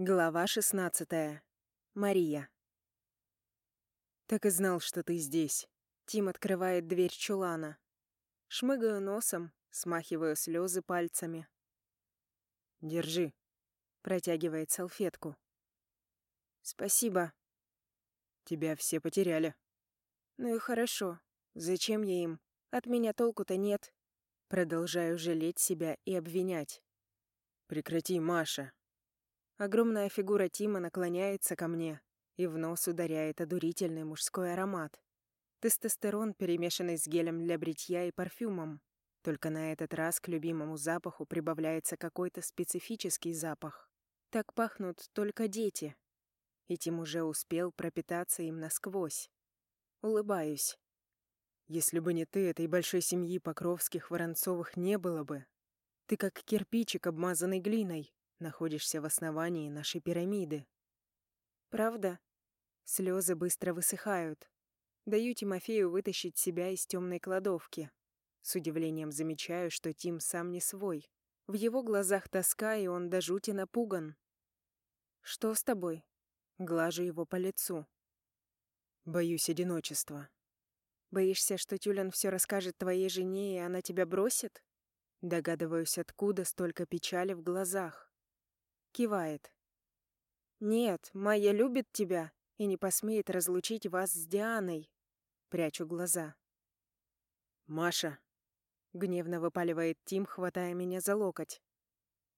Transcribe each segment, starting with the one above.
Глава 16. Мария. Так и знал, что ты здесь. Тим открывает дверь чулана. Шмыгаю носом, смахиваю слезы пальцами. Держи. Протягивает салфетку. Спасибо. Тебя все потеряли. Ну и хорошо. Зачем я им? От меня толку-то нет. Продолжаю жалеть себя и обвинять. Прекрати, Маша. Огромная фигура Тима наклоняется ко мне, и в нос ударяет одурительный мужской аромат. Тестостерон, перемешанный с гелем для бритья и парфюмом. Только на этот раз к любимому запаху прибавляется какой-то специфический запах. Так пахнут только дети. И Тим уже успел пропитаться им насквозь. Улыбаюсь. Если бы не ты, этой большой семьи Покровских-Воронцовых не было бы. Ты как кирпичик, обмазанный глиной находишься в основании нашей пирамиды. Правда? Слезы быстро высыхают. Даю Тимофею вытащить себя из темной кладовки. С удивлением замечаю, что Тим сам не свой. В его глазах тоска, и он до жути напуган. «Что с тобой?» Глажу его по лицу. «Боюсь одиночества». «Боишься, что Тюлен все расскажет твоей жене, и она тебя бросит?» Догадываюсь, откуда столько печали в глазах. Кивает. «Нет, Майя любит тебя и не посмеет разлучить вас с Дианой». Прячу глаза. «Маша!» — гневно выпаливает Тим, хватая меня за локоть.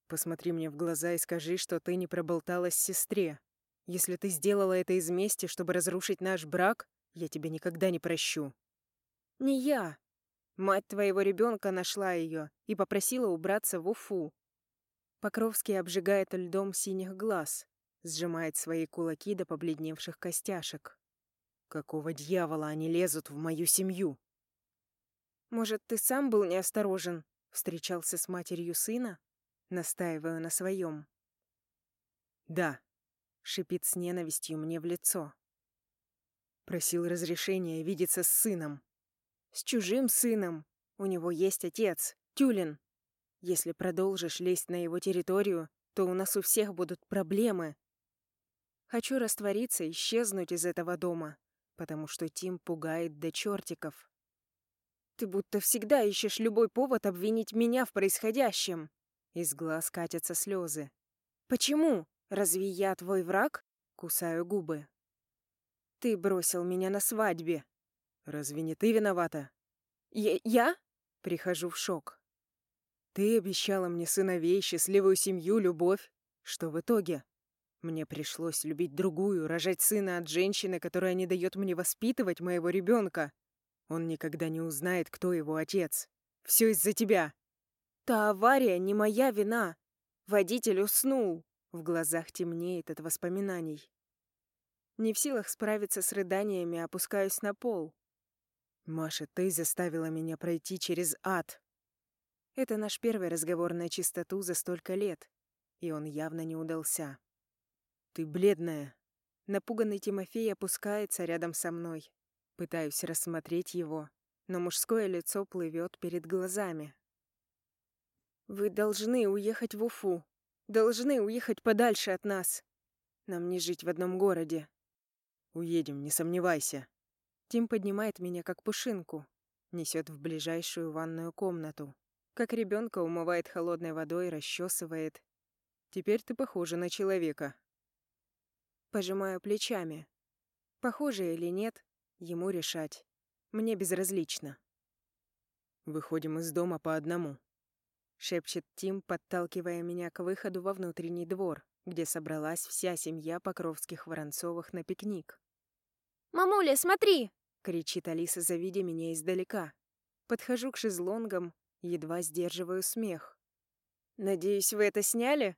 «Посмотри мне в глаза и скажи, что ты не проболталась сестре. Если ты сделала это из мести, чтобы разрушить наш брак, я тебя никогда не прощу». «Не я. Мать твоего ребенка нашла ее и попросила убраться в Уфу. Покровский обжигает льдом синих глаз, сжимает свои кулаки до побледневших костяшек. Какого дьявола они лезут в мою семью? Может, ты сам был неосторожен? Встречался с матерью сына? Настаиваю на своем. Да, шипит с ненавистью мне в лицо. Просил разрешения видеться с сыном. С чужим сыном. У него есть отец, Тюлин. Если продолжишь лезть на его территорию, то у нас у всех будут проблемы. Хочу раствориться, исчезнуть из этого дома, потому что Тим пугает до чертиков. Ты будто всегда ищешь любой повод обвинить меня в происходящем. Из глаз катятся слезы. Почему? Разве я твой враг? Кусаю губы. Ты бросил меня на свадьбе. Разве не ты виновата? Я? я? Прихожу в шок. Ты обещала мне сыновей, счастливую семью, любовь. Что в итоге? Мне пришлось любить другую, рожать сына от женщины, которая не дает мне воспитывать моего ребенка. Он никогда не узнает, кто его отец. Все из-за тебя. Та авария не моя вина. Водитель уснул. В глазах темнеет от воспоминаний. Не в силах справиться с рыданиями, опускаюсь на пол. Маша, ты заставила меня пройти через ад. Это наш первый разговор на чистоту за столько лет, и он явно не удался. «Ты бледная». Напуганный Тимофей опускается рядом со мной. Пытаюсь рассмотреть его, но мужское лицо плывет перед глазами. «Вы должны уехать в Уфу. Должны уехать подальше от нас. Нам не жить в одном городе». «Уедем, не сомневайся». Тим поднимает меня как пушинку, несет в ближайшую ванную комнату как ребенка умывает холодной водой и расчесывает. Теперь ты похожа на человека. Пожимаю плечами. Похоже или нет, ему решать. Мне безразлично. Выходим из дома по одному. Шепчет Тим, подталкивая меня к выходу во внутренний двор, где собралась вся семья Покровских-Воронцовых на пикник. «Мамуля, смотри!» — кричит Алиса, завидя меня издалека. Подхожу к шезлонгам, Едва сдерживаю смех. «Надеюсь, вы это сняли?»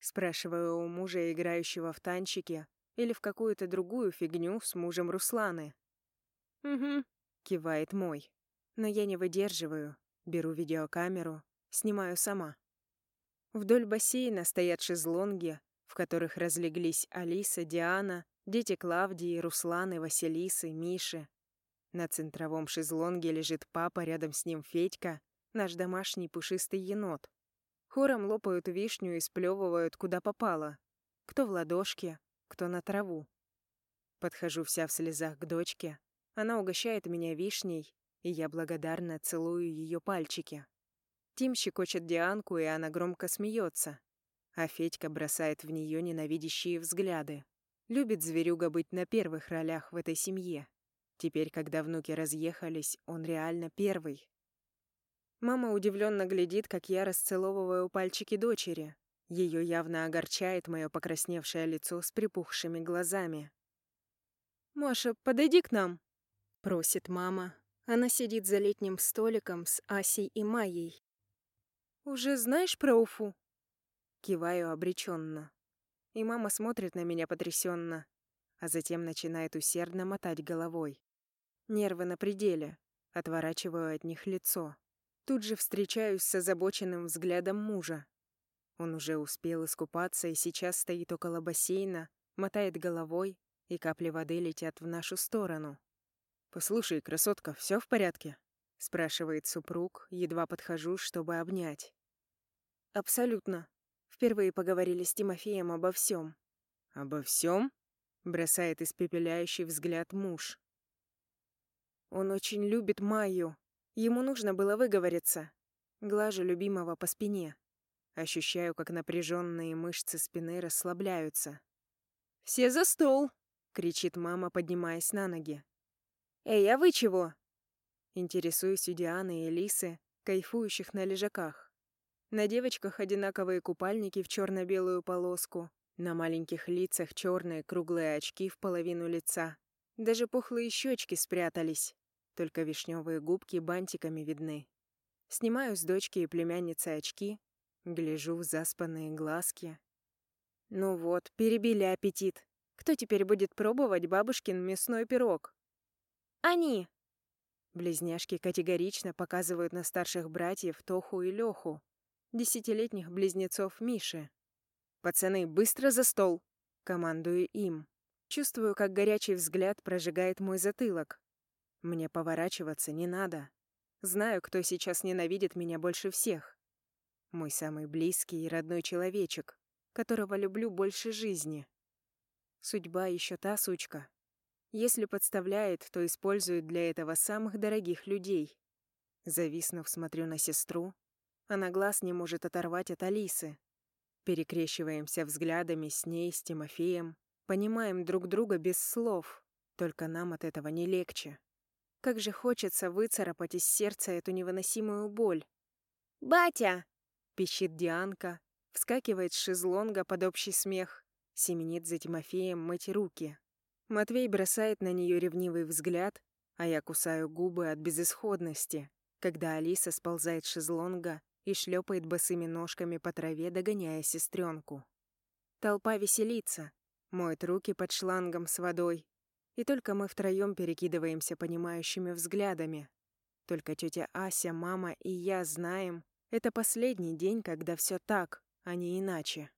Спрашиваю у мужа, играющего в танчики, или в какую-то другую фигню с мужем Русланы. «Угу», — кивает мой. Но я не выдерживаю, беру видеокамеру, снимаю сама. Вдоль бассейна стоят шезлонги, в которых разлеглись Алиса, Диана, дети Клавдии, Русланы, Василисы, Миши. На центровом шезлонге лежит папа, рядом с ним Федька, наш домашний пушистый енот. Хором лопают вишню и сплевывают, куда попало. кто в ладошке, кто на траву. Подхожу вся в слезах к дочке. Она угощает меня вишней, и я благодарно целую ее пальчики. Тим щекочет Дианку, и она громко смеется, а Федька бросает в нее ненавидящие взгляды. Любит зверюга быть на первых ролях в этой семье. Теперь, когда внуки разъехались, он реально первый. Мама удивленно глядит, как я расцеловываю пальчики дочери. Ее явно огорчает мое покрасневшее лицо с припухшими глазами. «Маша, подойди к нам», — просит мама. Она сидит за летним столиком с Асей и Майей. «Уже знаешь про Уфу?» Киваю обреченно. И мама смотрит на меня потрясенно, а затем начинает усердно мотать головой. Нервы на пределе, отворачиваю от них лицо. Тут же встречаюсь с озабоченным взглядом мужа. Он уже успел искупаться и сейчас стоит около бассейна, мотает головой, и капли воды летят в нашу сторону. «Послушай, красотка, все в порядке?» — спрашивает супруг, едва подхожу, чтобы обнять. «Абсолютно. Впервые поговорили с Тимофеем обо всем. «Обо всем? бросает испепеляющий взгляд муж. «Он очень любит Майю. Ему нужно было выговориться. Глажу любимого по спине. Ощущаю, как напряженные мышцы спины расслабляются. «Все за стол!» — кричит мама, поднимаясь на ноги. «Эй, а вы чего?» Интересуюсь у Дианы и Лисы, кайфующих на лежаках. На девочках одинаковые купальники в черно-белую полоску, на маленьких лицах черные круглые очки в половину лица. Даже пухлые щечки спрятались, только вишневые губки бантиками видны. Снимаю с дочки и племянницы очки, гляжу в заспанные глазки. Ну вот, перебили аппетит. Кто теперь будет пробовать бабушкин мясной пирог? Они! Близняшки категорично показывают на старших братьев Тоху и Леху, десятилетних близнецов Миши. «Пацаны, быстро за стол!» — командую им. Чувствую, как горячий взгляд прожигает мой затылок. Мне поворачиваться не надо. Знаю, кто сейчас ненавидит меня больше всех. Мой самый близкий и родной человечек, которого люблю больше жизни. Судьба еще та сучка. Если подставляет, то использует для этого самых дорогих людей. Зависнув, смотрю на сестру. Она глаз не может оторвать от Алисы. Перекрещиваемся взглядами с ней, с Тимофеем. Понимаем друг друга без слов. Только нам от этого не легче. Как же хочется выцарапать из сердца эту невыносимую боль. «Батя!» — пищит Дианка, вскакивает с шезлонга под общий смех, семенит за Тимофеем мыть руки. Матвей бросает на нее ревнивый взгляд, а я кусаю губы от безысходности, когда Алиса сползает с шезлонга и шлепает босыми ножками по траве, догоняя сестренку. Толпа веселится, моет руки под шлангом с водой, и только мы втроем перекидываемся понимающими взглядами. Только тетя Ася, мама и я знаем, это последний день, когда все так, а не иначе.